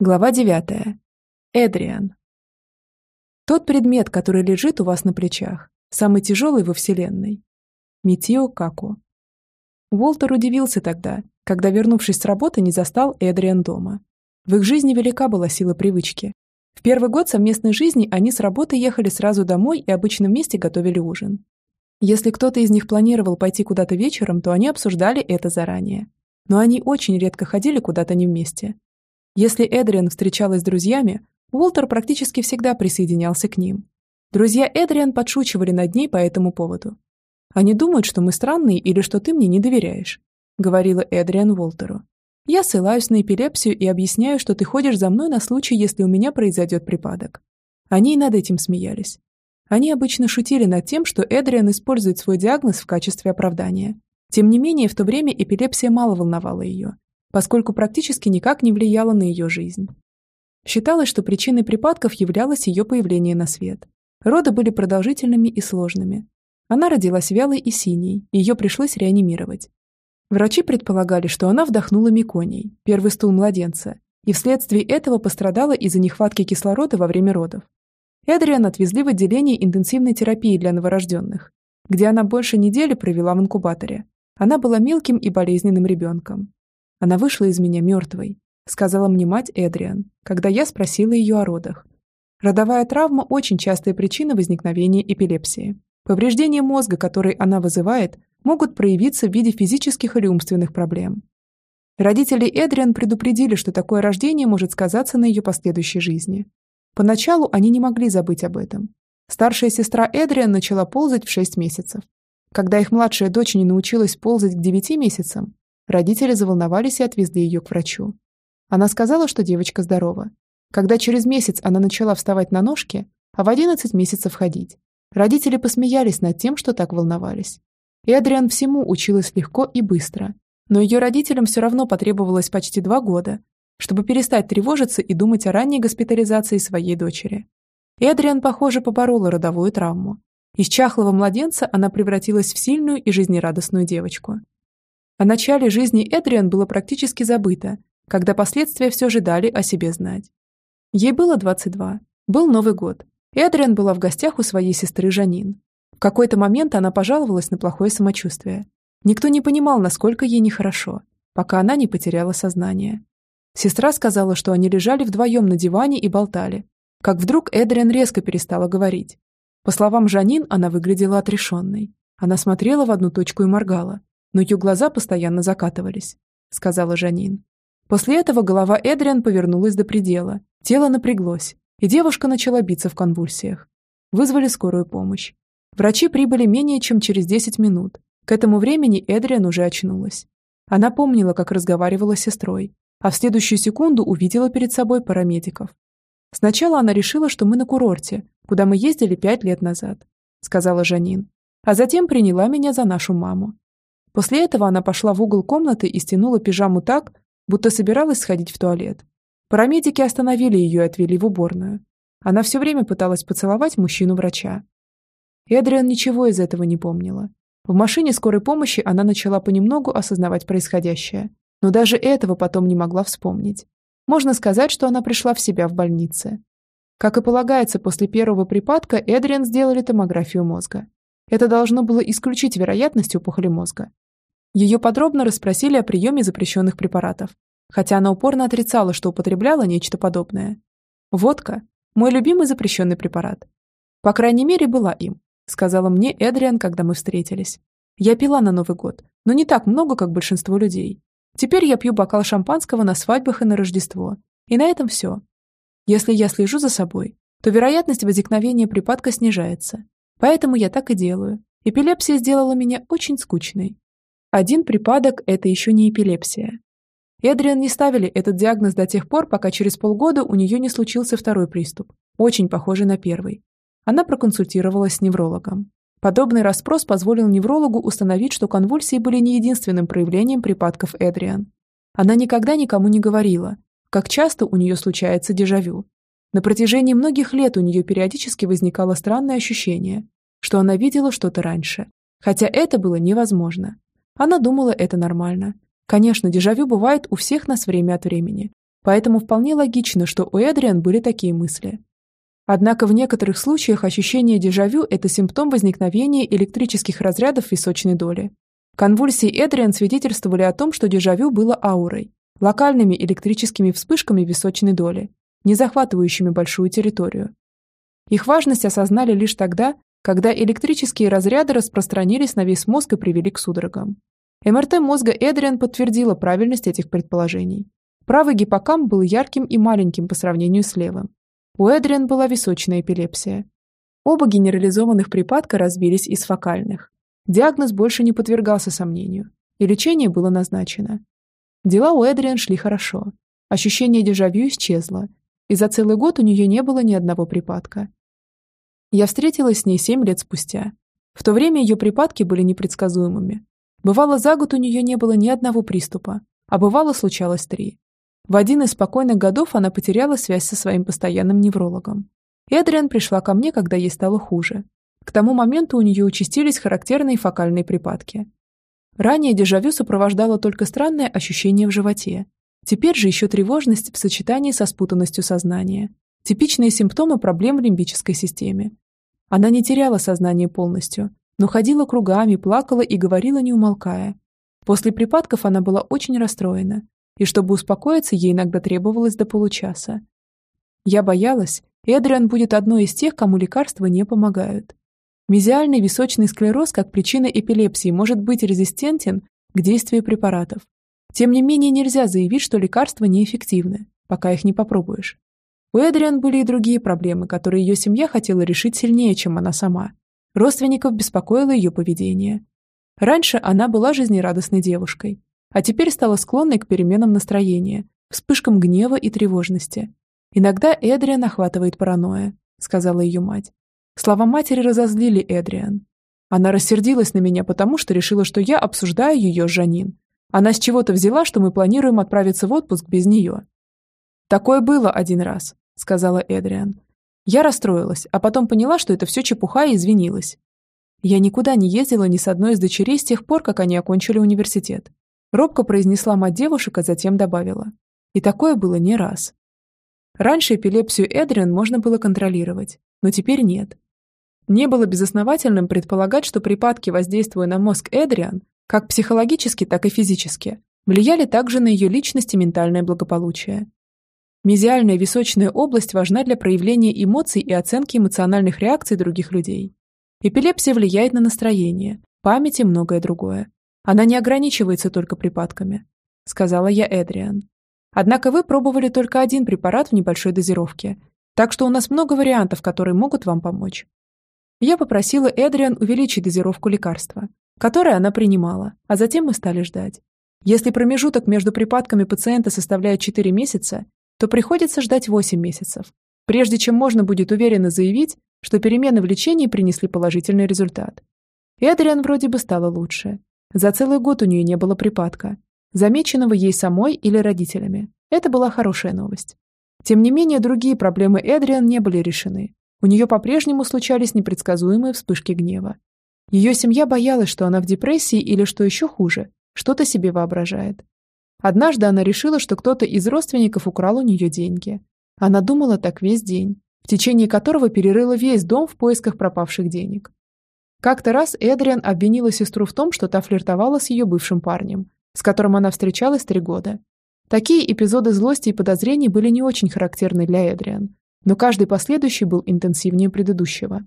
Глава 9. Эдриан. Тот предмет, который лежит у вас на плечах, самый тяжелый во Вселенной. Митио Каку. Уолтер удивился тогда, когда, вернувшись с работы, не застал Эдриан дома. В их жизни велика была сила привычки. В первый год совместной жизни они с работы ехали сразу домой и обычно вместе готовили ужин. Если кто-то из них планировал пойти куда-то вечером, то они обсуждали это заранее. Но они очень редко ходили куда-то не вместе – если Эдриан встречалась с друзьями, Уолтер практически всегда присоединялся к ним. Друзья Эдриан подшучивали над ней по этому поводу. «Они думают, что мы странные или что ты мне не доверяешь», — говорила Эдриан Уолтеру. «Я ссылаюсь на эпилепсию и объясняю, что ты ходишь за мной на случай, если у меня произойдет припадок». Они и над этим смеялись. Они обычно шутили над тем, что Эдриан использует свой диагноз в качестве оправдания. Тем не менее, в то время эпилепсия мало волновала ее, поскольку практически никак не влияла на ее жизнь. Считалось, что причиной припадков являлось ее появление на свет. Роды были продолжительными и сложными. Она родилась вялой и синей, и ее пришлось реанимировать. Врачи предполагали, что она вдохнула меконий, первый стул младенца, и вследствие этого пострадала из-за нехватки кислорода во время родов. Эдриан отвезли в отделение интенсивной терапии для новорожденных, где она больше недели провела в инкубаторе. Она была мелким и болезненным ребенком. Она вышла из меня мертвой, сказала мне мать Эдриан, когда я спросила ее о родах. Родовая травма – очень частая причина возникновения эпилепсии. Повреждения мозга, которые она вызывает, могут проявиться в виде физических или умственных проблем. Родители Эдриан предупредили, что такое рождение может сказаться на ее последующей жизни. Поначалу они не могли забыть об этом. Старшая сестра Эдриан начала ползать в 6 месяцев. Когда их младшая дочь не научилась ползать к 9 месяцам, Родители заволновались и отвезли ее к врачу. Она сказала, что девочка здорова. Когда через месяц она начала вставать на ножки, а в 11 месяцев ходить, родители посмеялись над тем, что так волновались. Эдриан всему училась легко и быстро, но ее родителям все равно потребовалось почти два года, чтобы перестать тревожиться и думать о ранней госпитализации своей дочери. Эдриан, похоже, поборола родовую травму. Из чахлого младенца она превратилась в сильную и жизнерадостную девочку. О начале жизни Эдриан было практически забыто, когда последствия все же дали о себе знать. Ей было 22. Был Новый год. Эдриан была в гостях у своей сестры Жанин. В какой-то момент она пожаловалась на плохое самочувствие. Никто не понимал, насколько ей нехорошо, пока она не потеряла сознание. Сестра сказала, что они лежали вдвоем на диване и болтали. Как вдруг Эдриан резко перестала говорить. По словам Жанин, она выглядела отрешенной. Она смотрела в одну точку и моргала но ее глаза постоянно закатывались», — сказала Жанин. После этого голова Эдриан повернулась до предела, тело напряглось, и девушка начала биться в конвульсиях. Вызвали скорую помощь. Врачи прибыли менее чем через 10 минут. К этому времени Эдриан уже очнулась. Она помнила, как разговаривала с сестрой, а в следующую секунду увидела перед собой парамедиков. «Сначала она решила, что мы на курорте, куда мы ездили пять лет назад», — сказала Жанин, а затем приняла меня за нашу маму. После этого она пошла в угол комнаты и стянула пижаму так, будто собиралась сходить в туалет. Парамедики остановили ее и отвели в уборную. Она все время пыталась поцеловать мужчину-врача. Эдриан ничего из этого не помнила. В машине скорой помощи она начала понемногу осознавать происходящее, но даже этого потом не могла вспомнить. Можно сказать, что она пришла в себя в больнице. Как и полагается, после первого припадка Эдриан сделали томографию мозга. Это должно было исключить вероятность опухоли мозга. Ее подробно расспросили о приеме запрещенных препаратов, хотя она упорно отрицала, что употребляла нечто подобное. Водка – мой любимый запрещенный препарат. По крайней мере, была им, сказала мне Эдриан, когда мы встретились. Я пила на Новый год, но не так много, как большинство людей. Теперь я пью бокал шампанского на свадьбах и на Рождество. И на этом все. Если я слежу за собой, то вероятность возникновения припадка снижается. Поэтому я так и делаю. Эпилепсия сделала меня очень скучной. Один припадок – это еще не эпилепсия. Эдриан не ставили этот диагноз до тех пор, пока через полгода у нее не случился второй приступ, очень похожий на первый. Она проконсультировалась с неврологом. Подобный расспрос позволил неврологу установить, что конвульсии были не единственным проявлением припадков Эдриан. Она никогда никому не говорила, как часто у нее случается дежавю. На протяжении многих лет у нее периодически возникало странное ощущение, что она видела что-то раньше, хотя это было невозможно. Она думала, это нормально. Конечно, дежавю бывает у всех нас время от времени. Поэтому вполне логично, что у Эдриан были такие мысли. Однако в некоторых случаях ощущение дежавю – это симптом возникновения электрических разрядов височной доли. Конвульсии Эдриан свидетельствовали о том, что дежавю было аурой, локальными электрическими вспышками височной доли, не захватывающими большую территорию. Их важность осознали лишь тогда, когда электрические разряды распространились на весь мозг и привели к судорогам. МРТ мозга Эдриан подтвердила правильность этих предположений. Правый гиппокамп был ярким и маленьким по сравнению с левым. У Эдриан была височная эпилепсия. Оба генерализованных припадка разбились из фокальных. Диагноз больше не подвергался сомнению, и лечение было назначено. Дела у Эдриан шли хорошо. Ощущение дежавю исчезло, и за целый год у нее не было ни одного припадка. Я встретилась с ней семь лет спустя. В то время ее припадки были непредсказуемыми. Бывало, за год у нее не было ни одного приступа, а бывало, случалось три. В один из спокойных годов она потеряла связь со своим постоянным неврологом. Эдриан пришла ко мне, когда ей стало хуже. К тому моменту у нее участились характерные фокальные припадки. Ранее дежавю сопровождало только странное ощущение в животе. Теперь же еще тревожность в сочетании со спутанностью сознания, Типичные симптомы проблем в лимбической системе. Она не теряла сознание полностью, но ходила кругами, плакала и говорила не умолкая. После припадков она была очень расстроена, и чтобы успокоиться, ей иногда требовалось до получаса. Я боялась, Эдриан будет одной из тех, кому лекарства не помогают. Мезиальный височный склероз как причина эпилепсии может быть резистентен к действию препаратов. Тем не менее, нельзя заявить, что лекарства неэффективны, пока их не попробуешь. У Эдриан были и другие проблемы, которые ее семья хотела решить сильнее, чем она сама. Родственников беспокоило ее поведение. Раньше она была жизнерадостной девушкой, а теперь стала склонной к переменам настроения, вспышкам гнева и тревожности. Иногда Эдриан охватывает паранойя, сказала ее мать. Слова матери разозлили Эдриан. Она рассердилась на меня, потому что решила, что я обсуждаю ее с Жанин. Она с чего-то взяла, что мы планируем отправиться в отпуск без нее. «Такое было один раз», — сказала Эдриан. Я расстроилась, а потом поняла, что это все чепуха и извинилась. Я никуда не ездила ни с одной из дочерей с тех пор, как они окончили университет. Робко произнесла мать девушек, а затем добавила. И такое было не раз. Раньше эпилепсию Эдриан можно было контролировать, но теперь нет. Не было безосновательным предполагать, что припадки, воздействуя на мозг Эдриан, как психологически, так и физически, влияли также на ее личность и ментальное благополучие. Мезиальная височная область важна для проявления эмоций и оценки эмоциональных реакций других людей. Эпилепсия влияет на настроение, память и многое другое. Она не ограничивается только припадками, сказала я Эдриан. Однако вы пробовали только один препарат в небольшой дозировке, так что у нас много вариантов, которые могут вам помочь. Я попросила Эдриан увеличить дозировку лекарства, которое она принимала, а затем мы стали ждать. Если промежуток между припадками пациента составляет 4 месяца, то приходится ждать 8 месяцев, прежде чем можно будет уверенно заявить, что перемены в лечении принесли положительный результат. Эдриан вроде бы стало лучше. За целый год у нее не было припадка, замеченного ей самой или родителями. Это была хорошая новость. Тем не менее, другие проблемы Эдриан не были решены. У нее по-прежнему случались непредсказуемые вспышки гнева. Ее семья боялась, что она в депрессии или, что еще хуже, что-то себе воображает. Однажды она решила, что кто-то из родственников украл у нее деньги. Она думала так весь день, в течение которого перерыла весь дом в поисках пропавших денег. Как-то раз Эдриан обвинила сестру в том, что та флиртовала с ее бывшим парнем, с которым она встречалась три года. Такие эпизоды злости и подозрений были не очень характерны для Эдриан, но каждый последующий был интенсивнее предыдущего.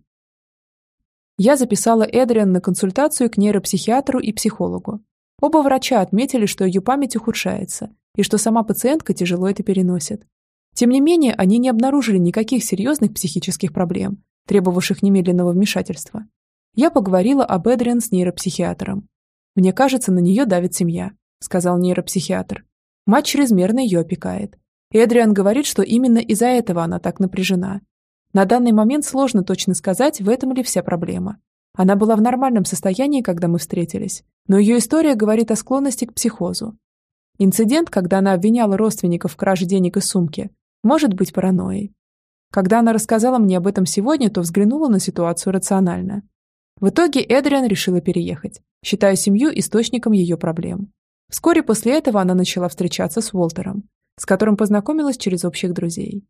Я записала Эдриан на консультацию к нейропсихиатру и психологу, Оба врача отметили, что ее память ухудшается и что сама пациентка тяжело это переносит. Тем не менее, они не обнаружили никаких серьезных психических проблем, требовавших немедленного вмешательства. Я поговорила об Эдриан с нейропсихиатром. «Мне кажется, на нее давит семья», — сказал нейропсихиатр. Мать чрезмерно ее опекает. Эдриан говорит, что именно из-за этого она так напряжена. На данный момент сложно точно сказать, в этом ли вся проблема. Она была в нормальном состоянии, когда мы встретились, но ее история говорит о склонности к психозу. Инцидент, когда она обвиняла родственников в краже денег из сумки, может быть паранойей. Когда она рассказала мне об этом сегодня, то взглянула на ситуацию рационально. В итоге Эдриан решила переехать, считая семью источником ее проблем. Вскоре после этого она начала встречаться с Уолтером. с которым познакомилась через общих друзей.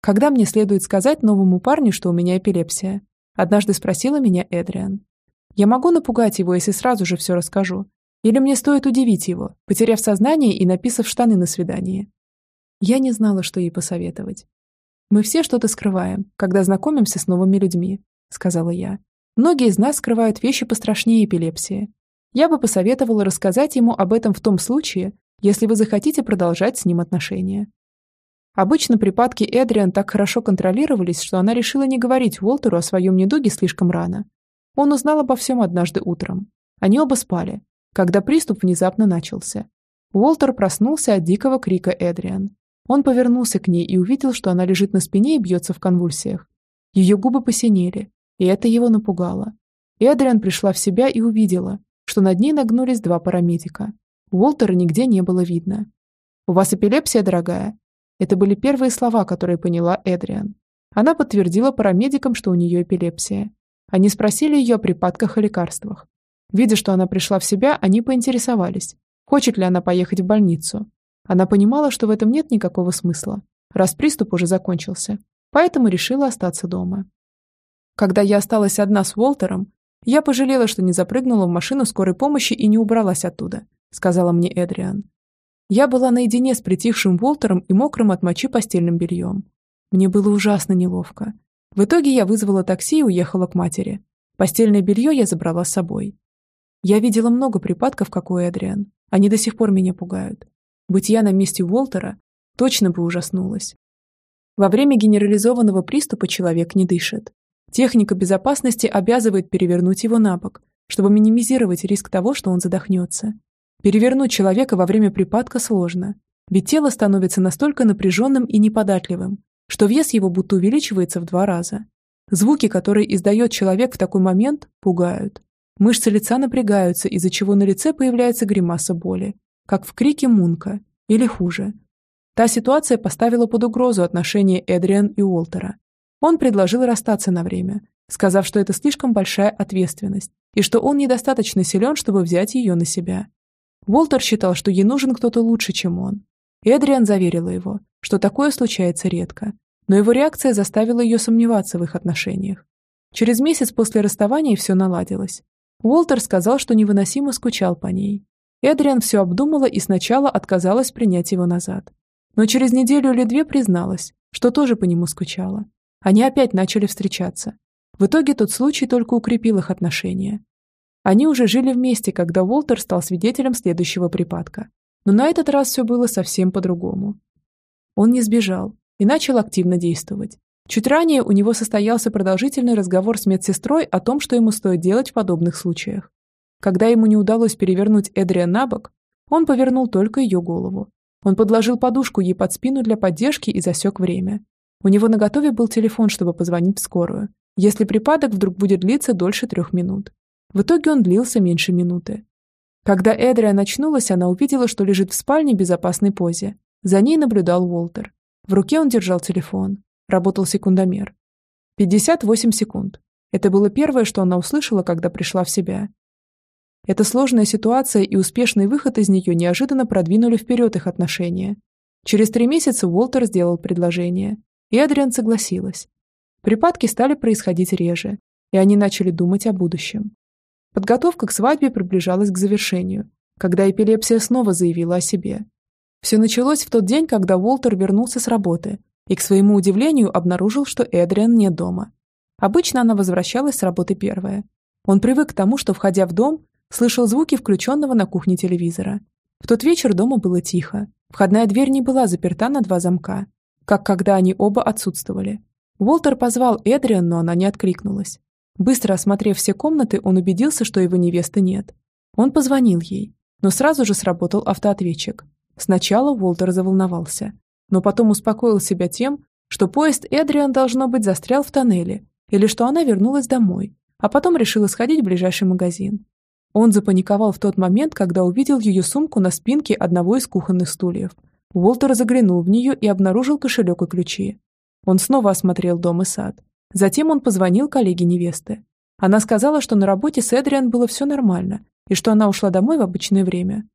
Когда мне следует сказать новому парню, что у меня эпилепсия? Однажды спросила меня Эдриан. Я могу напугать его, если сразу же все расскажу? Или мне стоит удивить его, потеряв сознание и написав штаны на свидании? Я не знала, что ей посоветовать. «Мы все что-то скрываем, когда знакомимся с новыми людьми», — сказала я. «Многие из нас скрывают вещи пострашнее эпилепсии. Я бы посоветовала рассказать ему об этом в том случае, если вы захотите продолжать с ним отношения. Обычно припадки Эдриан так хорошо контролировались, что она решила не говорить Уолтеру о своем недуге слишком рано. Он узнал обо всем однажды утром. Они оба спали, когда приступ внезапно начался. Уолтер проснулся от дикого крика Эдриан. Он повернулся к ней и увидел, что она лежит на спине и бьется в конвульсиях. Ее губы посинели, и это его напугало. Эдриан пришла в себя и увидела, что над ней нагнулись два парамедика. Уолтера нигде не было видно. «У вас эпилепсия, дорогая?» Это были первые слова, которые поняла Эдриан. Она подтвердила парамедикам, что у нее эпилепсия. Они спросили ее о припадках и лекарствах. Видя, что она пришла в себя, они поинтересовались, хочет ли она поехать в больницу. Она понимала, что в этом нет никакого смысла, раз приступ уже закончился, поэтому решила остаться дома. Когда я осталась одна с Уолтером, я пожалела, что не запрыгнула в машину скорой помощи и не убралась оттуда, сказала мне Эдриан. Я была наедине с притихшим Уолтером и мокрым от мочи постельным бельем. Мне было ужасно неловко. В итоге я вызвала такси и уехала к матери. Постельное белье я забрала с собой. Я видела много припадков, как у Эдриан. Они до сих пор меня пугают. Быть я на месте Уолтера точно бы ужаснулась. Во время генерализованного приступа человек не дышит. Техника безопасности обязывает перевернуть его на бок, чтобы минимизировать риск того, что он задохнется. Перевернуть человека во время припадка сложно, ведь тело становится настолько напряженным и неподатливым, что вес его будто увеличивается в два раза. Звуки, которые издает человек в такой момент, пугают. Мышцы лица напрягаются, из-за чего на лице появляется гримаса боли, как в крике Мунка, или хуже. Та ситуация поставила под угрозу отношения Эдриан и Уолтера. Он предложил расстаться на время, сказав, что это слишком большая ответственность и что он недостаточно силен, чтобы взять ее на себя. Уолтер считал, что ей нужен кто-то лучше, чем он. Эдриан заверила его, что такое случается редко, но его реакция заставила ее сомневаться в их отношениях. Через месяц после расставания все наладилось. Уолтер сказал, что невыносимо скучал по ней. Эдриан все обдумала и сначала отказалась принять его назад. Но через неделю или две призналась, что тоже по нему скучала. Они опять начали встречаться. В итоге тот случай только укрепил их отношения. Они уже жили вместе, когда Уолтер стал свидетелем следующего припадка. Но на этот раз все было совсем по-другому. Он не сбежал и начал активно действовать. Чуть ранее у него состоялся продолжительный разговор с медсестрой о том, что ему стоит делать в подобных случаях. Когда ему не удалось перевернуть Эдриан на бок, он повернул только ее голову. Он подложил подушку ей под спину для поддержки и засек время. У него наготове был телефон, чтобы позвонить в скорую, если припадок вдруг будет длиться дольше трех минут. В итоге он длился меньше минуты. Когда Эдриан очнулась, она увидела, что лежит в спальне в безопасной позе. За ней наблюдал Уолтер. В руке он держал телефон. Работал секундомер. 58 секунд. Это было первое, что она услышала, когда пришла в себя. Эта сложная ситуация и успешный выход из нее неожиданно продвинули вперед их отношения. Через три месяца Уолтер сделал предложение, и Адриан согласилась. Припадки стали происходить реже, и они начали думать о будущем. Подготовка к свадьбе приближалась к завершению, когда эпилепсия снова заявила о себе. Все началось в тот день, когда Уолтер вернулся с работы и, к своему удивлению, обнаружил, что Эдриан не дома. Обычно она возвращалась с работы первая. Он привык к тому, что, входя в дом, слышал звуки включенного на кухне телевизора. В тот вечер дома было тихо. Входная дверь не была заперта на два замка, как когда они оба отсутствовали. Уолтер позвал Эдриан, но она не откликнулась. Быстро осмотрев все комнаты, он убедился, что его невесты нет. Он позвонил ей, но сразу же сработал автоответчик. Сначала Уолтер заволновался, но потом успокоил себя тем, что поезд Эдриан, должно быть, застрял в тоннеле, или что она вернулась домой, а потом решила сходить в ближайший магазин. Он запаниковал в тот момент, когда увидел ее сумку на спинке одного из кухонных стульев. Уолтер заглянул в нее и обнаружил кошелек и ключи. Он снова осмотрел дом и сад. Затем он позвонил коллеге невесты. Она сказала, что на работе с Эдриан было все нормально и что она ушла домой в обычное время.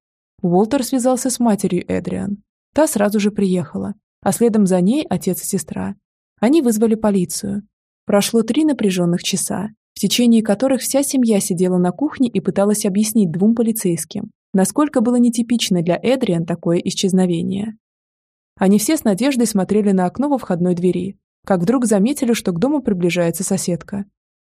Уолтер связался с матерью Эдриан. Та сразу же приехала, а следом за ней отец и сестра. Они вызвали полицию. Прошло три напряженных часа, в течение которых вся семья сидела на кухне и пыталась объяснить двум полицейским, насколько было нетипично для Эдриан такое исчезновение. Они все с надеждой смотрели на окно во входной двери, как вдруг заметили, что к дому приближается соседка.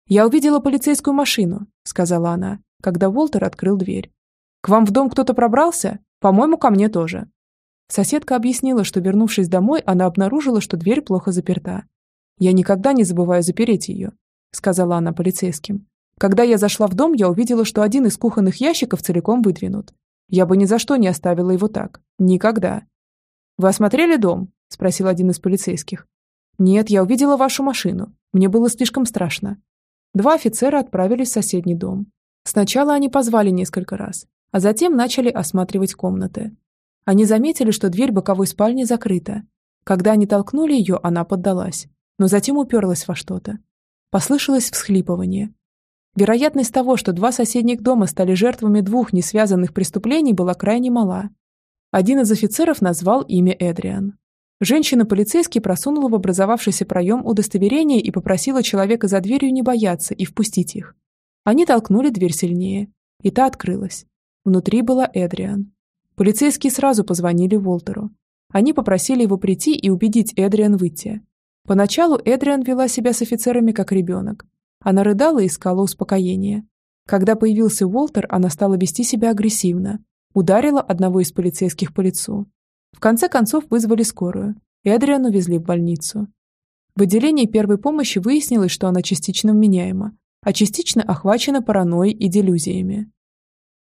«Я увидела полицейскую машину», — сказала она, когда Уолтер открыл дверь. «К вам в дом кто-то пробрался? По-моему, ко мне тоже». Соседка объяснила, что, вернувшись домой, она обнаружила, что дверь плохо заперта. «Я никогда не забываю запереть ее», — сказала она полицейским. «Когда я зашла в дом, я увидела, что один из кухонных ящиков целиком выдвинут. Я бы ни за что не оставила его так. Никогда». «Вы осмотрели дом?» — спросил один из полицейских. «Нет, я увидела вашу машину. Мне было слишком страшно». Два офицера отправились в соседний дом. Сначала они позвали несколько раз, а затем начали осматривать комнаты. Они заметили, что дверь боковой спальни закрыта. Когда они толкнули ее, она поддалась, но затем уперлась во что-то. Послышалось всхлипывание. Вероятность того, что два соседних дома стали жертвами двух несвязанных преступлений, была крайне мала. Один из офицеров назвал имя Эдриан. Женщина-полицейский просунула в образовавшийся проем удостоверение и попросила человека за дверью не бояться и впустить их. Они толкнули дверь сильнее, и та открылась. Внутри была Эдриан. Полицейские сразу позвонили Волтеру. Они попросили его прийти и убедить Эдриан выйти. Поначалу Эдриан вела себя с офицерами как ребенок. Она рыдала и искала успокоения. Когда появился Уолтер, она стала вести себя агрессивно. Ударила одного из полицейских по лицу. В конце концов вызвали скорую, Эдриан увезли в больницу. В отделении первой помощи выяснилось, что она частично вменяема, а частично охвачена паранойей и делюзиями.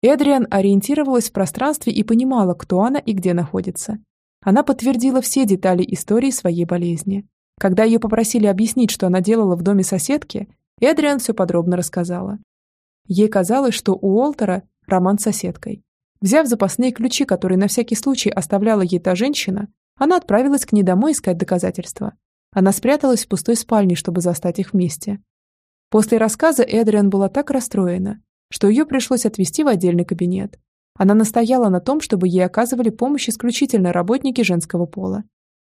Эдриан ориентировалась в пространстве и понимала, кто она и где находится. Она подтвердила все детали истории своей болезни. Когда ее попросили объяснить, что она делала в доме соседки, Эдриан все подробно рассказала. Ей казалось, что у Уолтера роман с соседкой. Взяв запасные ключи, которые на всякий случай оставляла ей та женщина, она отправилась к ней домой искать доказательства. Она спряталась в пустой спальне, чтобы застать их вместе. После рассказа Эдриан была так расстроена, что ее пришлось отвезти в отдельный кабинет. Она настояла на том, чтобы ей оказывали помощь исключительно работники женского пола.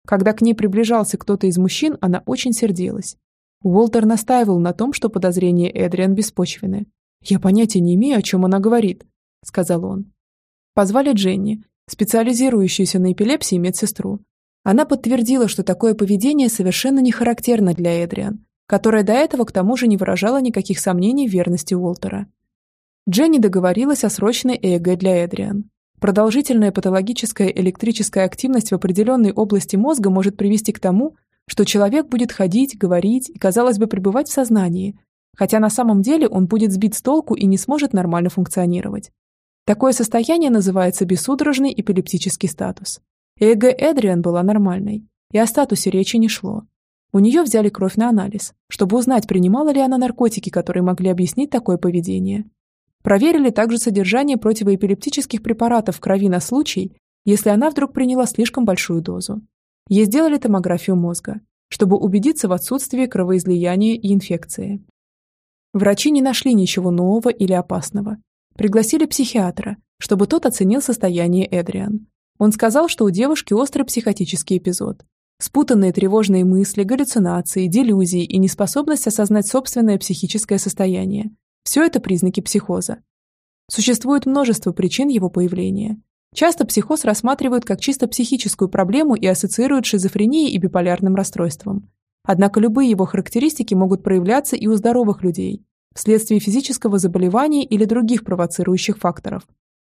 Когда к ней приближался кто-то из мужчин, она очень сердилась. Уолтер настаивал на том, что подозрения Эдриан беспочвены. «Я понятия не имею, о чем она говорит», — сказал он. Позвали Дженни, специализирующуюся на эпилепсии медсестру. Она подтвердила, что такое поведение совершенно не характерно для Эдриан, которая до этого к тому же не выражала никаких сомнений в верности Уолтера. Дженни договорилась о срочной ЭЭГ для Эдриан. Продолжительная патологическая электрическая активность в определенной области мозга может привести к тому, что человек будет ходить, говорить и, казалось бы, пребывать в сознании, хотя на самом деле он будет сбит с толку и не сможет нормально функционировать. Такое состояние называется бессудорожный эпилептический статус. ЭЭГ Эдриан была нормальной, и о статусе речи не шло. У нее взяли кровь на анализ, чтобы узнать, принимала ли она наркотики, которые могли объяснить такое поведение. Проверили также содержание противоэпилептических препаратов в крови на случай, если она вдруг приняла слишком большую дозу. Ей сделали томографию мозга, чтобы убедиться в отсутствии кровоизлияния и инфекции. Врачи не нашли ничего нового или опасного. Пригласили психиатра, чтобы тот оценил состояние Эдриан. Он сказал, что у девушки острый психотический эпизод. Спутанные тревожные мысли, галлюцинации, делюзии и неспособность осознать собственное психическое состояние, все это признаки психоза. Существует множество причин его появления. Часто психоз рассматривают как чисто психическую проблему и ассоциируют с шизофренией и биполярным расстройством. Однако любые его характеристики могут проявляться и у здоровых людей, вследствие физического заболевания или других провоцирующих факторов.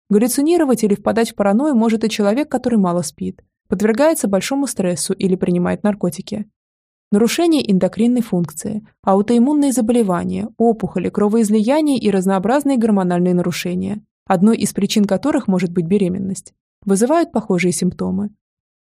Галлюцинировать или впадать в паранойю может и человек, который мало спит, подвергается большому стрессу или принимает наркотики. Нарушение эндокринной функции, аутоиммунные заболевания, опухоли, кровоизлияние и разнообразные гормональные нарушения, одной из причин которых может быть беременность, вызывают похожие симптомы.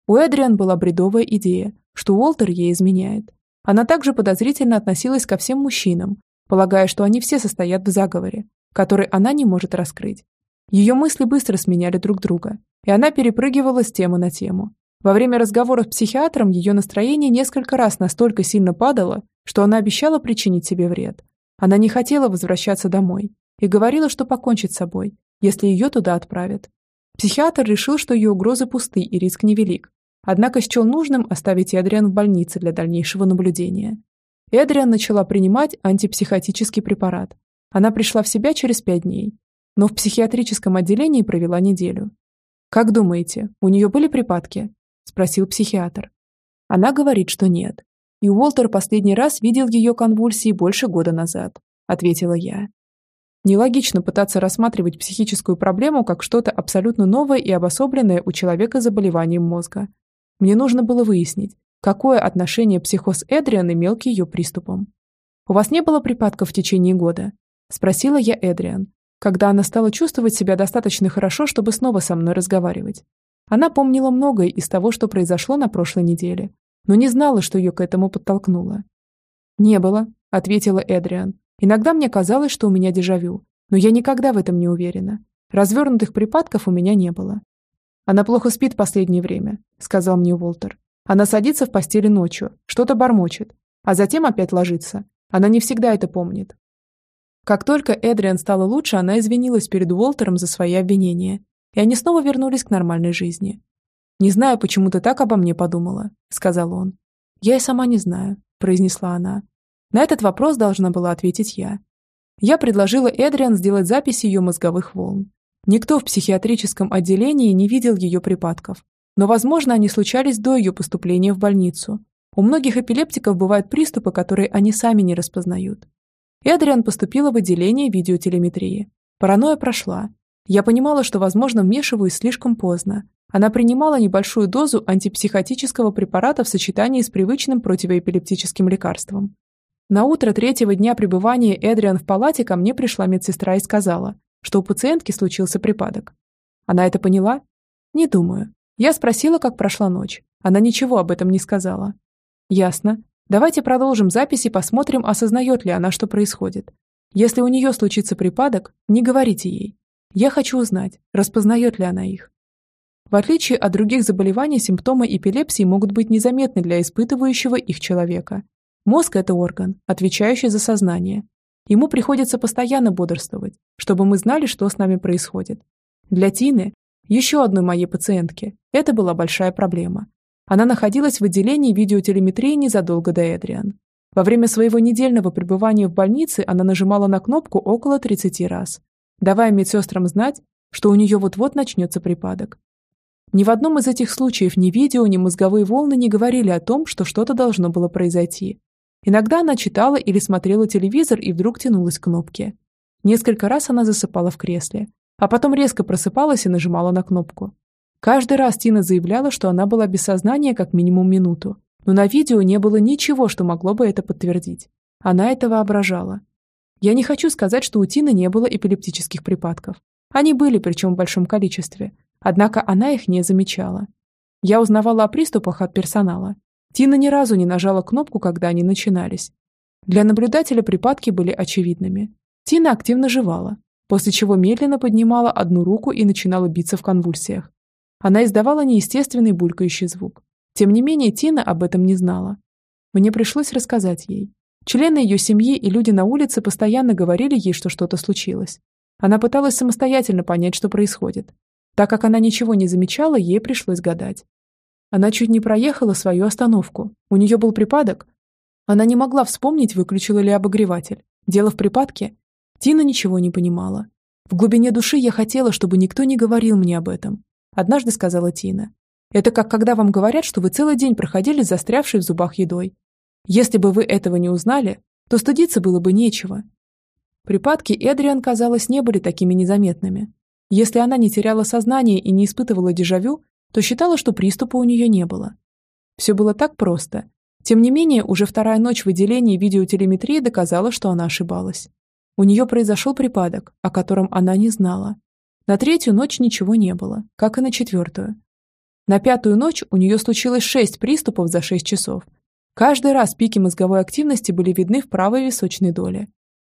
У Эдриан была бредовая идея, что Уолтер ей изменяет. Она также подозрительно относилась ко всем мужчинам, полагая, что они все состоят в заговоре, который она не может раскрыть. Ее мысли быстро сменяли друг друга, и она перепрыгивала с темы на тему, во время разговора с психиатром ее настроение несколько раз настолько сильно падало, что она обещала причинить себе вред. Она не хотела возвращаться домой и говорила, что покончит с собой, если ее туда отправят. Психиатр решил, что ее угрозы пусты и риск невелик, однако счел нужным оставить Эдриан в больнице для дальнейшего наблюдения. Эдриан начала принимать антипсихотический препарат. Она пришла в себя через пять дней, но в психиатрическом отделении провела неделю. «Как думаете, у нее были припадки?» – спросил психиатр. Она говорит, что нет. И Уолтер последний раз видел ее конвульсии больше года назад, ответила я. Нелогично пытаться рассматривать психическую проблему как что-то абсолютно новое и обособленное у человека с заболеванием мозга. Мне нужно было выяснить, какое отношение психоз Эдриан имел к ее приступам. «У вас не было припадков в течение года?» – спросила я Эдриан, когда она стала чувствовать себя достаточно хорошо, чтобы снова со мной разговаривать. Она помнила многое из того, что произошло на прошлой неделе, но не знала, что ее к этому подтолкнуло. «Не было», – ответила Эдриан, Иногда мне казалось, что у меня дежавю, но я никогда в этом не уверена. Развернутых припадков у меня не было. «Она плохо спит последнее время», — сказал мне Уолтер. «Она садится в постели ночью, что-то бормочет, а затем опять ложится. Она не всегда это помнит». Как только Эдриан стала лучше, она извинилась перед Уолтером за свои обвинения, и они снова вернулись к нормальной жизни. «Не знаю, почему ты так обо мне подумала», — сказал он. «Я и сама не знаю», — произнесла она. На этот вопрос должна была ответить я. Я предложила Эдриан сделать запись ее мозговых волн. Никто в психиатрическом отделении не видел ее припадков, но, возможно, они случались до ее поступления в больницу. У многих эпилептиков бывают приступы, которые они сами не распознают. Эдриан поступила в отделение видеотелеметрии. Паранойя прошла. Я понимала, что, возможно, вмешиваюсь слишком поздно. Она принимала небольшую дозу антипсихотического препарата в сочетании с привычным противоэпилептическим лекарством. На утро третьего дня пребывания Эдриан в палате ко мне пришла медсестра и сказала, что у пациентки случился припадок. Она это поняла? Не думаю. Я спросила, как прошла ночь. Она ничего об этом не сказала. Ясно. Давайте продолжим запись и посмотрим, осознает ли она, что происходит. Если у нее случится припадок, не говорите ей. Я хочу узнать, распознает ли она их. В отличие от других заболеваний, симптомы эпилепсии могут быть незаметны для испытывающего их человека, Мозг – это орган, отвечающий за сознание. Ему приходится постоянно бодрствовать, чтобы мы знали, что с нами происходит. Для Тины, еще одной моей пациентки, это была большая проблема. Она находилась в отделении видеотелеметрии незадолго до Эдриан. Во время своего недельного пребывания в больнице она нажимала на кнопку около 30 раз, давая медсестрам знать, что у нее вот-вот начнется припадок. Ни в одном из этих случаев ни видео, ни мозговые волны не говорили о том, что что-то должно было произойти. Иногда она читала или смотрела телевизор и вдруг тянулась к кнопке. Несколько раз она засыпала в кресле, а потом резко просыпалась и нажимала на кнопку. Каждый раз Тина заявляла, что она была без сознания как минимум минуту, но на видео не было ничего, что могло бы это подтвердить. Она это воображала. Я не хочу сказать, что у Тины не было эпилептических припадков. Они были, причем в большом количестве. Однако она их не замечала. Я узнавала о приступах от персонала, Тина ни разу не нажала кнопку, когда они начинались. Для наблюдателя припадки были очевидными. Тина активно жевала, после чего медленно поднимала одну руку и начинала биться в конвульсиях. Она издавала неестественный булькающий звук. Тем не менее, Тина об этом не знала. Мне пришлось рассказать ей. Члены ее семьи и люди на улице постоянно говорили ей, что что-то случилось. Она пыталась самостоятельно понять, что происходит. Так как она ничего не замечала, ей пришлось гадать, она чуть не проехала свою остановку. У нее был припадок. Она не могла вспомнить, выключила ли обогреватель. Дело в припадке. Тина ничего не понимала. В глубине души я хотела, чтобы никто не говорил мне об этом. Однажды сказала Тина. Это как когда вам говорят, что вы целый день проходили застрявшей в зубах едой. Если бы вы этого не узнали, то стыдиться было бы нечего. Припадки Эдриан, казалось, не были такими незаметными. Если она не теряла сознание и не испытывала дежавю, то считала, что приступа у нее не было. Все было так просто. Тем не менее, уже вторая ночь в отделении видеотелеметрии доказала, что она ошибалась. У нее произошел припадок, о котором она не знала. На третью ночь ничего не было, как и на четвертую. На пятую ночь у нее случилось шесть приступов за шесть часов. Каждый раз пики мозговой активности были видны в правой височной доле.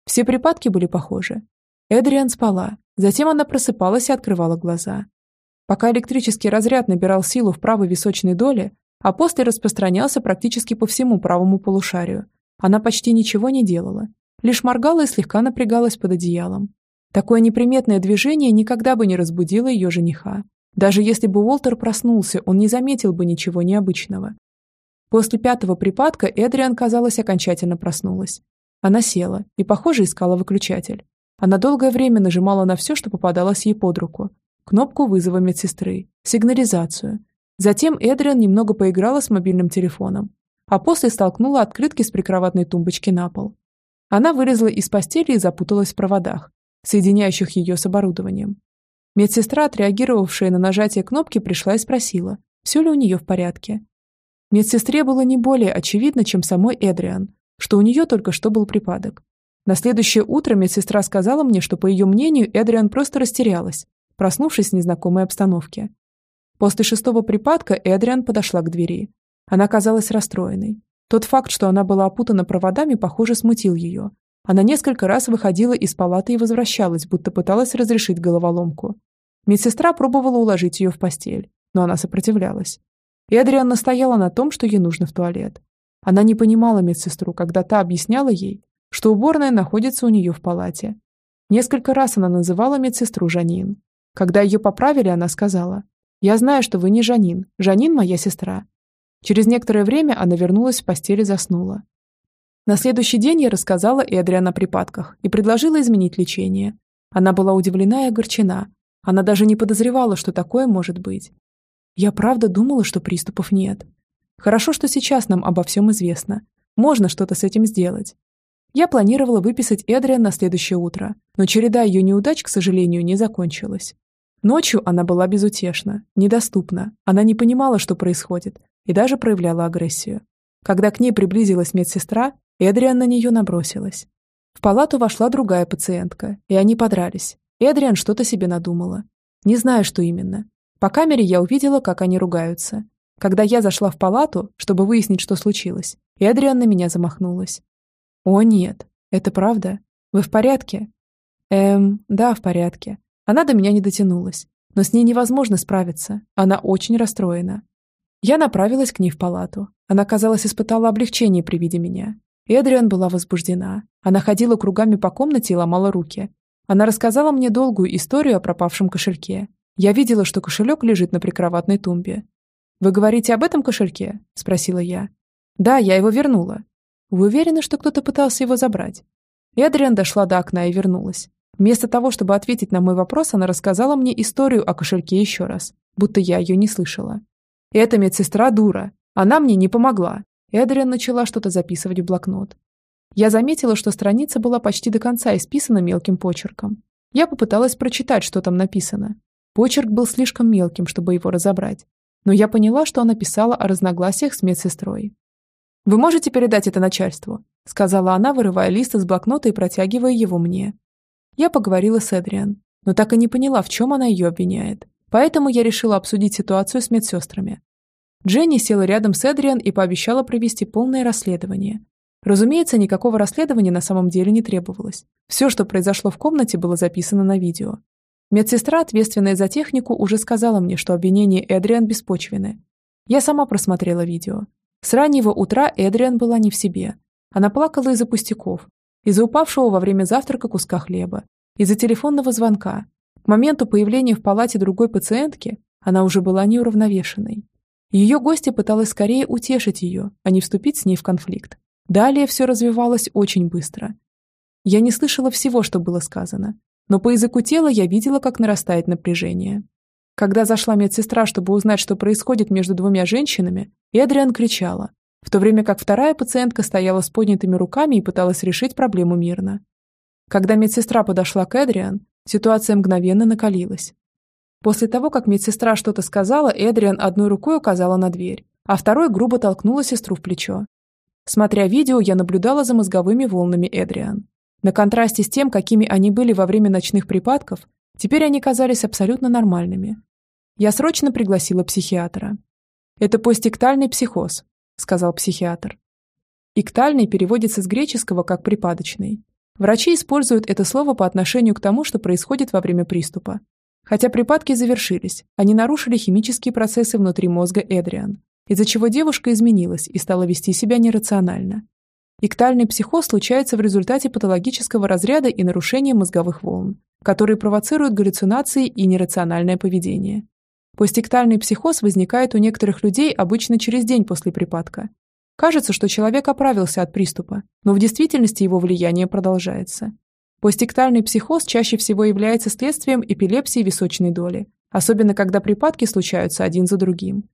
Все припадки были похожи. Эдриан спала, затем она просыпалась и открывала глаза. Пока электрический разряд набирал силу в правой височной доле, а после распространялся практически по всему правому полушарию, она почти ничего не делала, лишь моргала и слегка напрягалась под одеялом. Такое неприметное движение никогда бы не разбудило ее жениха. Даже если бы Уолтер проснулся, он не заметил бы ничего необычного. После пятого припадка Эдриан, казалось, окончательно проснулась. Она села и, похоже, искала выключатель. Она долгое время нажимала на все, что попадалось ей под руку. Кнопку вызова медсестры, сигнализацию. Затем Эдриан немного поиграла с мобильным телефоном, а после столкнула открытки с прикроватной тумбочки на пол. Она вылезла из постели и запуталась в проводах, соединяющих ее с оборудованием. Медсестра, отреагировавшая на нажатие кнопки, пришла и спросила, все ли у нее в порядке. Медсестре было не более очевидно, чем самой Эдриан, что у нее только что был припадок. На следующее утро медсестра сказала мне, что, по ее мнению, Эдриан просто растерялась, проснувшись в незнакомой обстановке. После шестого припадка Эдриан подошла к двери. Она казалась расстроенной. Тот факт, что она была опутана проводами, похоже, смутил ее. Она несколько раз выходила из палаты и возвращалась, будто пыталась разрешить головоломку. Медсестра пробовала уложить ее в постель, но она сопротивлялась. Эдриан настояла на том, что ей нужно в туалет. Она не понимала медсестру, когда та объясняла ей, что уборная находится у нее в палате. Несколько раз она называла медсестру Жанин. Когда ее поправили, она сказала, «Я знаю, что вы не Жанин. Жанин – моя сестра». Через некоторое время она вернулась в постель и заснула. На следующий день я рассказала Эдриан о припадках и предложила изменить лечение. Она была удивлена и огорчена. Она даже не подозревала, что такое может быть. Я правда думала, что приступов нет. Хорошо, что сейчас нам обо всем известно. Можно что-то с этим сделать. Я планировала выписать Эдриан на следующее утро, но череда ее неудач, к сожалению, не закончилась. Ночью она была безутешна, недоступна, она не понимала, что происходит, и даже проявляла агрессию. Когда к ней приблизилась медсестра, Эдриан на нее набросилась. В палату вошла другая пациентка, и они подрались. Эдриан что-то себе надумала. Не знаю, что именно. По камере я увидела, как они ругаются. Когда я зашла в палату, чтобы выяснить, что случилось, Эдриан на меня замахнулась. «О, нет. Это правда? Вы в порядке?» «Эм, да, в порядке. Она до меня не дотянулась. Но с ней невозможно справиться. Она очень расстроена. Я направилась к ней в палату. Она, казалось, испытала облегчение при виде меня. Эдриан была возбуждена. Она ходила кругами по комнате и ломала руки. Она рассказала мне долгую историю о пропавшем кошельке. Я видела, что кошелек лежит на прикроватной тумбе. «Вы говорите об этом кошельке?» – спросила я. «Да, я его вернула. Вы уверены, что кто-то пытался его забрать?» Эдриан дошла до окна и вернулась. Вместо того, чтобы ответить на мой вопрос, она рассказала мне историю о кошельке еще раз, будто я ее не слышала. «Эта медсестра дура. Она мне не помогла». Эдриан начала что-то записывать в блокнот. Я заметила, что страница была почти до конца исписана мелким почерком. Я попыталась прочитать, что там написано. Почерк был слишком мелким, чтобы его разобрать. Но я поняла, что она писала о разногласиях с медсестрой. «Вы можете передать это начальству?» – сказала она, вырывая лист из блокнота и протягивая его мне. Я поговорила с Эдриан, но так и не поняла, в чем она ее обвиняет. Поэтому я решила обсудить ситуацию с медсестрами. Дженни села рядом с Эдриан и пообещала провести полное расследование. Разумеется, никакого расследования на самом деле не требовалось. Все, что произошло в комнате, было записано на видео. Медсестра, ответственная за технику, уже сказала мне, что обвинения Эдриан беспочвены. Я сама просмотрела видео. С раннего утра Эдриан была не в себе. Она плакала из-за пустяков, из-за упавшего во время завтрака куска хлеба, из-за телефонного звонка. К моменту появления в палате другой пациентки она уже была неуравновешенной. Ее гостья пыталась скорее утешить ее, а не вступить с ней в конфликт. Далее все развивалось очень быстро. Я не слышала всего, что было сказано, но по языку тела я видела, как нарастает напряжение. Когда зашла медсестра, чтобы узнать, что происходит между двумя женщинами, Эдриан кричала, в то время как вторая пациентка стояла с поднятыми руками и пыталась решить проблему мирно. Когда медсестра подошла к Эдриан, ситуация мгновенно накалилась. После того, как медсестра что-то сказала, Эдриан одной рукой указала на дверь, а второй грубо толкнула сестру в плечо. Смотря видео, я наблюдала за мозговыми волнами Эдриан. На контрасте с тем, какими они были во время ночных припадков, теперь они казались абсолютно нормальными. Я срочно пригласила психиатра. «Это постиктальный психоз», — сказал психиатр. Иктальный переводится с греческого как «припадочный». Врачи используют это слово по отношению к тому, что происходит во время приступа. Хотя припадки завершились, они нарушили химические процессы внутри мозга Эдриан, из-за чего девушка изменилась и стала вести себя нерационально. Иктальный психоз случается в результате патологического разряда и нарушения мозговых волн, которые провоцируют галлюцинации и нерациональное поведение. Постиктальный психоз возникает у некоторых людей обычно через день после припадка. Кажется, что человек оправился от приступа, но в действительности его влияние продолжается. Постиктальный психоз чаще всего является следствием эпилепсии височной доли, особенно когда припадки случаются один за другим.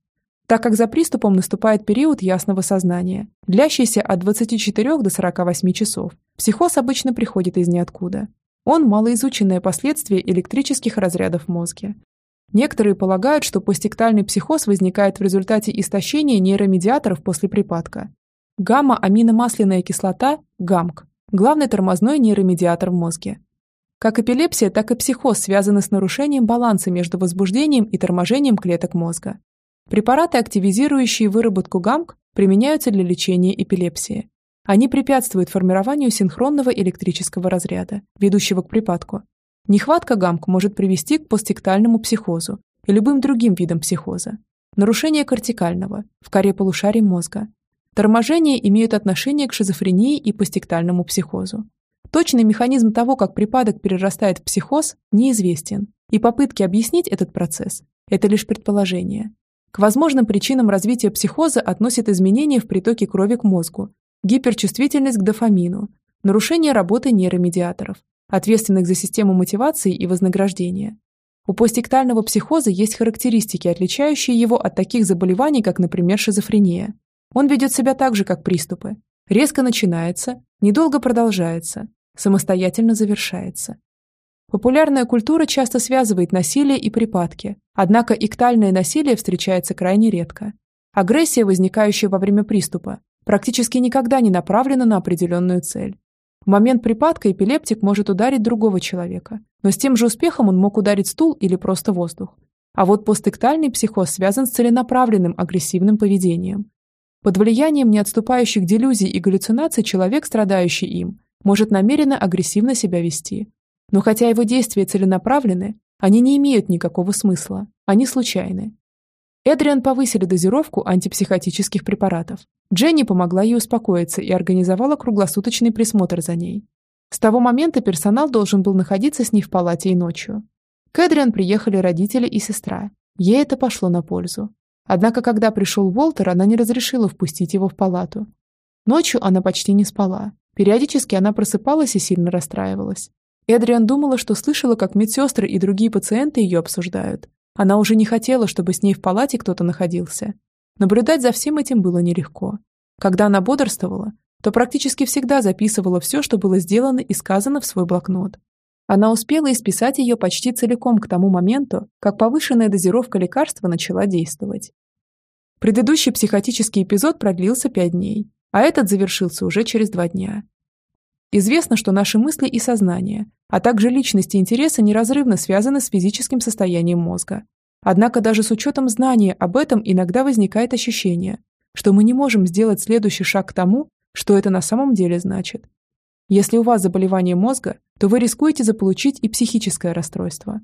Так как за приступом наступает период ясного сознания, длящийся от 24 до 48 часов, психоз обычно приходит из ниоткуда. Он – малоизученное последствие электрических разрядов в мозге. Некоторые полагают, что постиктальный психоз возникает в результате истощения нейромедиаторов после припадка. Гамма-аминомасляная кислота – ГАМК – главный тормозной нейромедиатор в мозге. Как эпилепсия, так и психоз связаны с нарушением баланса между возбуждением и торможением клеток мозга. Препараты, активизирующие выработку ГАМК, применяются для лечения эпилепсии. Они препятствуют формированию синхронного электрического разряда, ведущего к припадку. Нехватка ГАМК может привести к постиктальному психозу и любым другим видам психоза. Нарушение кортикального, в коре полушарий мозга. Торможения имеют отношение к шизофрении и постиктальному психозу. Точный механизм того, как припадок перерастает в психоз, неизвестен, и попытки объяснить этот процесс – это лишь предположение. К возможным причинам развития психоза относят изменения в притоке крови к мозгу, гиперчувствительность к дофамину, нарушение работы нейромедиаторов, ответственных за систему мотивации и вознаграждения. У постиктального психоза есть характеристики, отличающие его от таких заболеваний, как, например, шизофрения. Он ведет себя так же, как приступы. Резко начинается, недолго продолжается, самостоятельно завершается. Популярная культура часто связывает насилие и припадки, однако иктальное насилие встречается крайне редко. Агрессия, возникающая во время приступа, практически никогда не направлена на определенную цель. В момент припадка эпилептик может ударить другого человека, но с тем же успехом он мог ударить стул или просто воздух. А вот постиктальный психоз связан с целенаправленным агрессивным поведением. Под влиянием неотступающих делюзий и галлюцинаций человек, страдающий им, может намеренно агрессивно себя вести, но хотя его действия целенаправлены, они не имеют никакого смысла, они случайны. Эдриан повысили дозировку антипсихотических препаратов. Дженни помогла ей успокоиться и организовала круглосуточный присмотр за ней. С того момента персонал должен был находиться с ней в палате и ночью. К Эдриан приехали родители и сестра. Ей это пошло на пользу. Однако, когда пришел Уолтер, она не разрешила впустить его в палату. Ночью она почти не спала. Периодически она просыпалась и сильно расстраивалась. Эдриан думала, что слышала, как медсестры и другие пациенты ее обсуждают. Она уже не хотела, чтобы с ней в палате кто-то находился. Наблюдать за всем этим было нелегко. Когда она бодрствовала, то практически всегда записывала все, что было сделано и сказано в свой блокнот. Она успела исписать ее почти целиком к тому моменту, как повышенная дозировка лекарства начала действовать. Предыдущий психотический эпизод продлился пять дней, а этот завершился уже через два дня. Известно, что наши мысли и сознание, а также личность и интересы неразрывно связаны с физическим состоянием мозга. Однако даже с учетом знания об этом иногда возникает ощущение, что мы не можем сделать следующий шаг к тому, что это на самом деле значит. Если у вас заболевание мозга, то вы рискуете заполучить и психическое расстройство.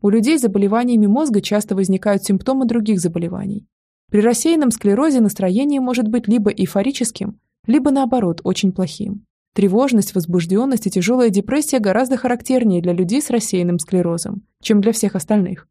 У людей с заболеваниями мозга часто возникают симптомы других заболеваний. При рассеянном склерозе настроение может быть либо эйфорическим, либо наоборот очень плохим. Тревожность, возбужденность и тяжелая депрессия гораздо характернее для людей с рассеянным склерозом, чем для всех остальных.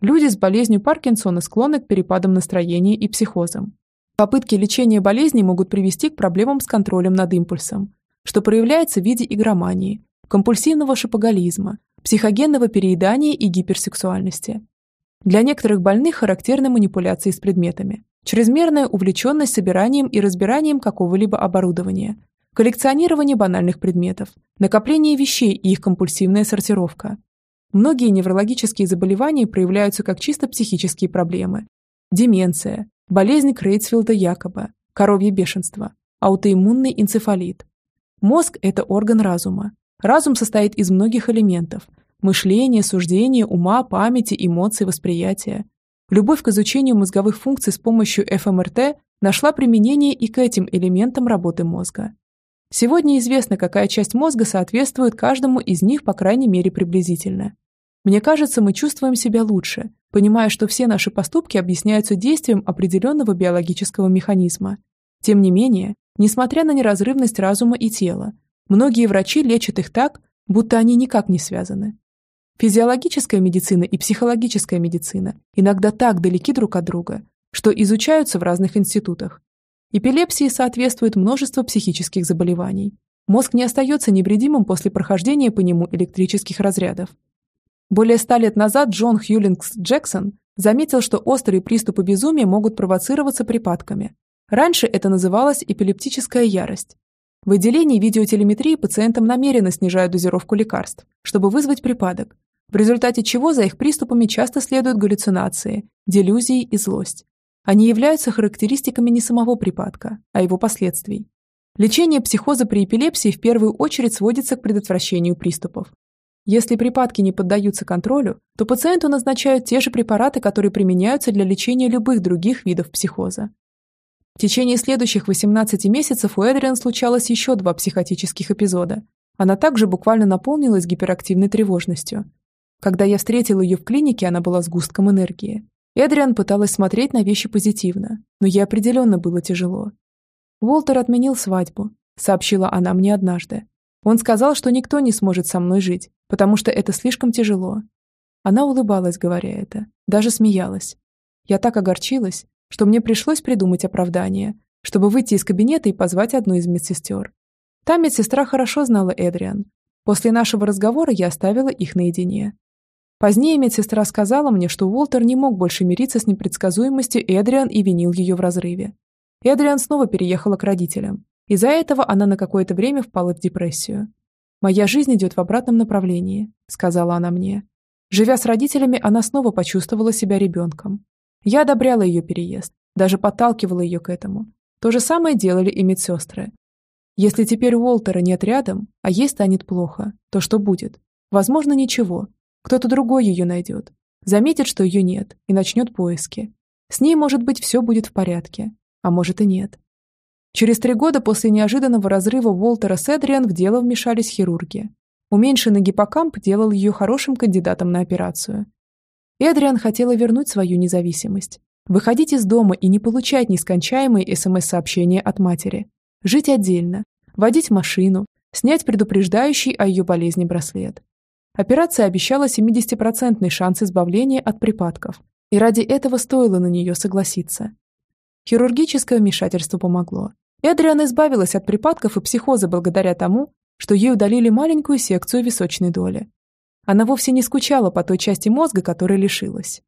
Люди с болезнью Паркинсона склонны к перепадам настроения и психозам. Попытки лечения болезни могут привести к проблемам с контролем над импульсом, что проявляется в виде игромании, компульсивного шопоголизма, психогенного переедания и гиперсексуальности. Для некоторых больных характерны манипуляции с предметами, чрезмерная увлеченность собиранием и разбиранием какого-либо оборудования, коллекционирование банальных предметов, накопление вещей и их компульсивная сортировка. Многие неврологические заболевания проявляются как чисто психические проблемы. Деменция, болезнь Крейцфилда-Якоба, коровье бешенство, аутоиммунный энцефалит. Мозг – это орган разума. Разум состоит из многих элементов – мышления, суждения, ума, памяти, эмоций, восприятия. Любовь к изучению мозговых функций с помощью ФМРТ нашла применение и к этим элементам работы мозга. Сегодня известно, какая часть мозга соответствует каждому из них, по крайней мере, приблизительно. Мне кажется, мы чувствуем себя лучше, понимая, что все наши поступки объясняются действием определенного биологического механизма. Тем не менее, Несмотря на неразрывность разума и тела, многие врачи лечат их так, будто они никак не связаны. Физиологическая медицина и психологическая медицина иногда так далеки друг от друга, что изучаются в разных институтах. Эпилепсии соответствует множество психических заболеваний. Мозг не остается невредимым после прохождения по нему электрических разрядов. Более ста лет назад Джон Хьюлингс Джексон заметил, что острые приступы безумия могут провоцироваться припадками. Раньше это называлось эпилептическая ярость. В отделении видеотелеметрии пациентам намеренно снижают дозировку лекарств, чтобы вызвать припадок, в результате чего за их приступами часто следуют галлюцинации, делюзии и злость. Они являются характеристиками не самого припадка, а его последствий. Лечение психоза при эпилепсии в первую очередь сводится к предотвращению приступов. Если припадки не поддаются контролю, то пациенту назначают те же препараты, которые применяются для лечения любых других видов психоза. В течение следующих 18 месяцев у Эдриан случалось еще два психотических эпизода. Она также буквально наполнилась гиперактивной тревожностью, когда я встретила ее в клинике, она была сгустком энергии. Эдриан пыталась смотреть на вещи позитивно, но ей определенно было тяжело. «Уолтер отменил свадьбу», — сообщила она мне однажды. «Он сказал, что никто не сможет со мной жить, потому что это слишком тяжело». Она улыбалась, говоря это, даже смеялась. Я так огорчилась, что мне пришлось придумать оправдание, чтобы выйти из кабинета и позвать одну из медсестер. Та медсестра хорошо знала Эдриан. После нашего разговора я оставила их наедине. Позднее медсестра сказала мне, что Уолтер не мог больше мириться с непредсказуемостью Эдриан и винил ее в разрыве. Эдриан снова переехала к родителям. Из-за этого она на какое-то время впала в депрессию. «Моя жизнь идет в обратном направлении», — сказала она мне. Живя с родителями, она снова почувствовала себя ребенком. Я одобряла ее переезд, даже подталкивала ее к этому. То же самое делали и медсестры. Если теперь Уолтера нет рядом, а ей станет плохо, то что будет? Возможно, ничего, кто-то другой ее найдет, заметит, что ее нет, и начнет поиски. С ней, может быть, все будет в порядке, а может и нет. Через три года после неожиданного разрыва Уолтера с Эдриан в дело вмешались хирурги. Уменьшенный гиппокамп делал ее хорошим кандидатом на операцию. Эдриан хотела вернуть свою независимость, выходить из дома и не получать нескончаемые СМС-сообщения от матери, жить отдельно, водить машину, снять предупреждающий о ее болезни браслет. Операция обещала 70% шанс избавления от припадков, и ради этого стоило на нее согласиться. Хирургическое вмешательство помогло. Эдриан избавилась от припадков и психоза благодаря тому, что ей удалили маленькую секцию височной доли. Она вовсе не скучала по той части мозга, которой лишилась.